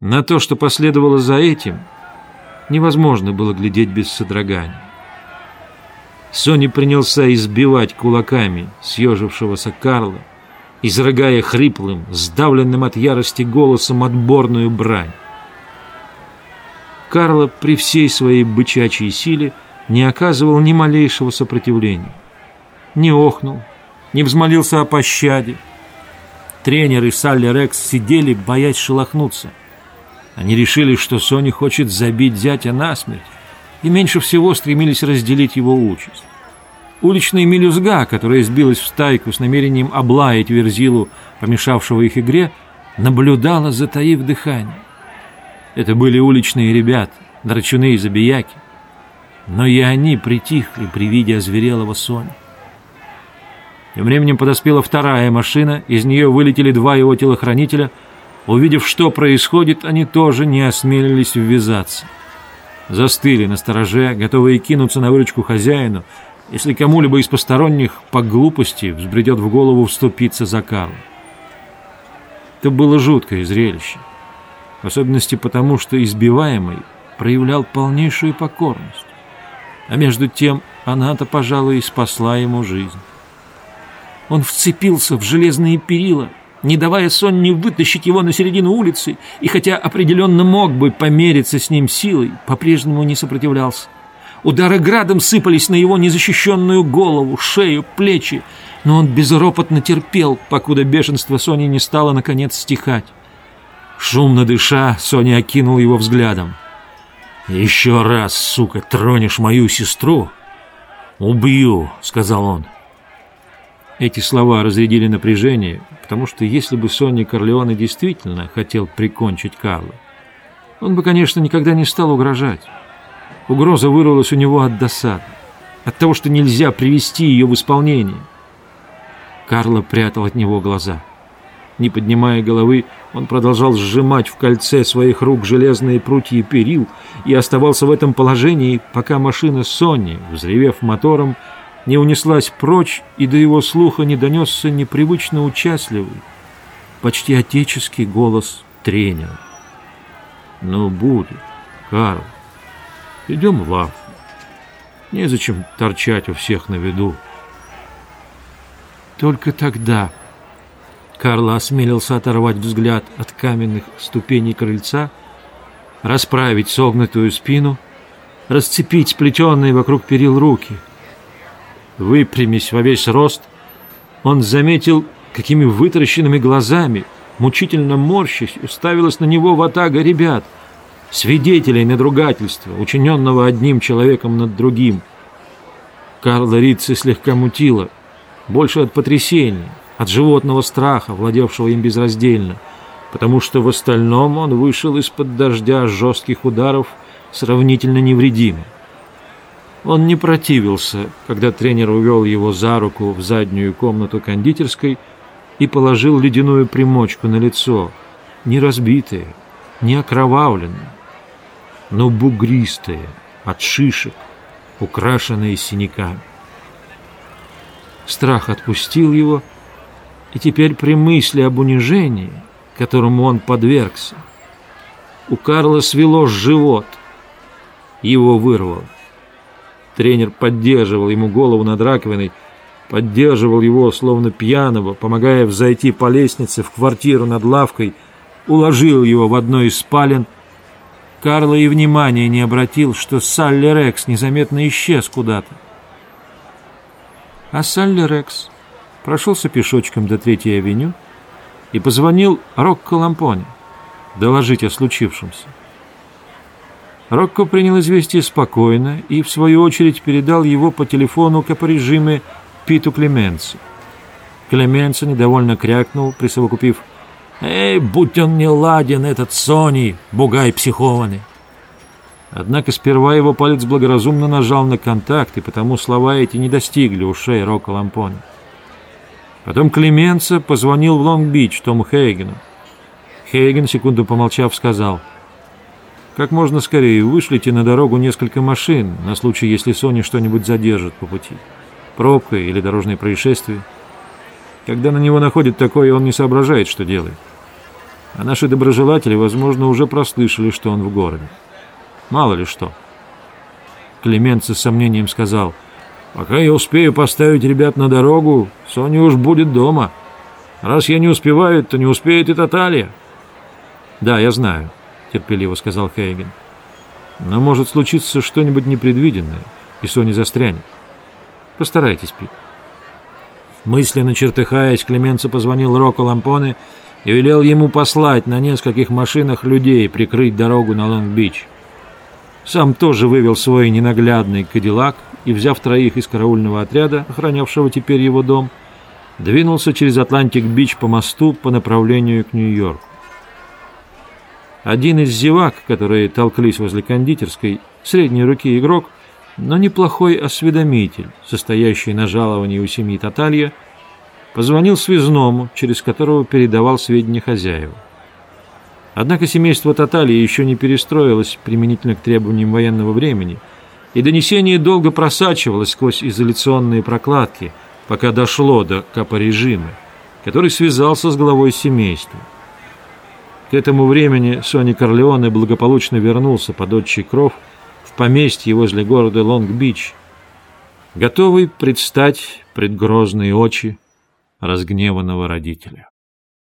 На то, что последовало за этим, невозможно было глядеть без содрогания. Сони принялся избивать кулаками съежившегося Карла, изрыгая хриплым, сдавленным от ярости голосом отборную брань. Карло при всей своей бычачьей силе не оказывал ни малейшего сопротивления. Не охнул, не взмолился о пощаде. Тренер и Салли Рекс сидели, боясь шелохнуться. Они решили, что Сони хочет забить зятя насмерть, и меньше всего стремились разделить его участь. Уличная мелюзга, которая сбилась в стайку с намерением облаять Верзилу, помешавшего их игре, наблюдала, затаив дыхание. Это были уличные ребята, драчуны и забияки. Но и они притихли при виде озверелого Сони. Тем временем подоспела вторая машина, из нее вылетели два его телохранителя — Увидев, что происходит, они тоже не осмелились ввязаться. Застыли на стороже, готовые кинуться на выручку хозяину, если кому-либо из посторонних по глупости взбредет в голову вступиться за Карла. Это было жуткое зрелище, в особенности потому, что избиваемый проявлял полнейшую покорность. А между тем она-то, пожалуй, спасла ему жизнь. Он вцепился в железные перила, не давая Сонне вытащить его на середину улицы, и хотя определенно мог бы помериться с ним силой, по-прежнему не сопротивлялся. Удары градом сыпались на его незащищенную голову, шею, плечи, но он безропотно терпел, покуда бешенство Сони не стало, наконец, стихать. Шумно дыша, Соня окинул его взглядом. «Еще раз, сука, тронешь мою сестру?» «Убью», — сказал он. Эти слова разрядили напряжение, потому что если бы Сонни Корлеоне действительно хотел прикончить Карла, он бы, конечно, никогда не стал угрожать. Угроза вырвалась у него от досады, от того, что нельзя привести ее в исполнение. Карло прятал от него глаза. Не поднимая головы, он продолжал сжимать в кольце своих рук железные прутья перил и оставался в этом положении, пока машина Сонни, взревев мотором, не унеслась прочь, и до его слуха не донесся непривычно участливый, почти отеческий голос тренера. «Ну, будет, Карл, идем в лавку. Незачем торчать у всех на виду». Только тогда Карл осмелился оторвать взгляд от каменных ступеней крыльца, расправить согнутую спину, расцепить сплетенные вокруг перил руки — Выпрямись во весь рост, он заметил, какими вытаращенными глазами, мучительно морщась, уставилась на него ватага ребят, свидетелей надругательства, учиненного одним человеком над другим. Карла Рицци слегка мутила, больше от потрясения, от животного страха, владевшего им безраздельно, потому что в остальном он вышел из-под дождя жестких ударов сравнительно невредимым. Он не противился, когда тренер увел его за руку в заднюю комнату кондитерской и положил ледяную примочку на лицо, не разбитое, не окровавленное, но бугристое, от шишек, украшенное синяками. Страх отпустил его, и теперь при мысли об унижении, которому он подвергся, у Карла свело живот, его вырвало. Тренер поддерживал ему голову над раковиной, поддерживал его, словно пьяного, помогая взойти по лестнице в квартиру над лавкой, уложил его в одной из спален. Карло и внимания не обратил, что Салли Рекс незаметно исчез куда-то. А Салли Рекс прошелся пешочком до Третьей авеню и позвонил Рокко Лампоне доложить о случившемся. Рокко принял известие спокойно и, в свою очередь, передал его по телефону капорежиме Питу Клеменци. Клеменци недовольно крякнул, присовокупив «Эй, будь он не ладен, этот Сони, бугай психованный!» Однако сперва его палец благоразумно нажал на контакт, и потому слова эти не достигли ушей Рокко Лампони. Потом Клеменца позвонил в Лонг-Бич Тому Хейгену. Хейген, секунду помолчав, сказал — как можно скорее вышлите на дорогу несколько машин, на случай, если Сони что-нибудь задержит по пути. Пробка или дорожное происшествие. Когда на него находит такое, он не соображает, что делает. А наши доброжелатели, возможно, уже прослышали, что он в городе. Мало ли что. Климент с сомнением сказал, «Пока я успею поставить ребят на дорогу, Соня уж будет дома. Раз я не успеваю, то не успеет и Таталья». «Да, я знаю», — терпеливо сказал Хейген. «Но может случиться что-нибудь непредвиденное, и Соня застрянет. Постарайтесь, Пит». Мысленно чертыхаясь, Клеменца позвонил Року Лампоне и велел ему послать на нескольких машинах людей прикрыть дорогу на Лонг-Бич. Сам тоже вывел свой ненаглядный кадиллак и, взяв троих из караульного отряда, охранявшего теперь его дом, двинулся через Атлантик-Бич по мосту по направлению к Нью-Йорку. Один из зевак, которые толклись возле кондитерской, средней руки игрок, но неплохой осведомитель, состоящий на жаловании у семьи Таталья, позвонил связному, через которого передавал сведения хозяеву. Однако семейство Таталья еще не перестроилось применительно к требованиям военного времени, и донесение долго просачивалось сквозь изоляционные прокладки, пока дошло до капорежима, который связался с главой семейства. К этому времени Сони Корлеоне благополучно вернулся под отчий кров в поместье возле города Лонг-Бич, готовый предстать пред грозные очи разгневанного родителя.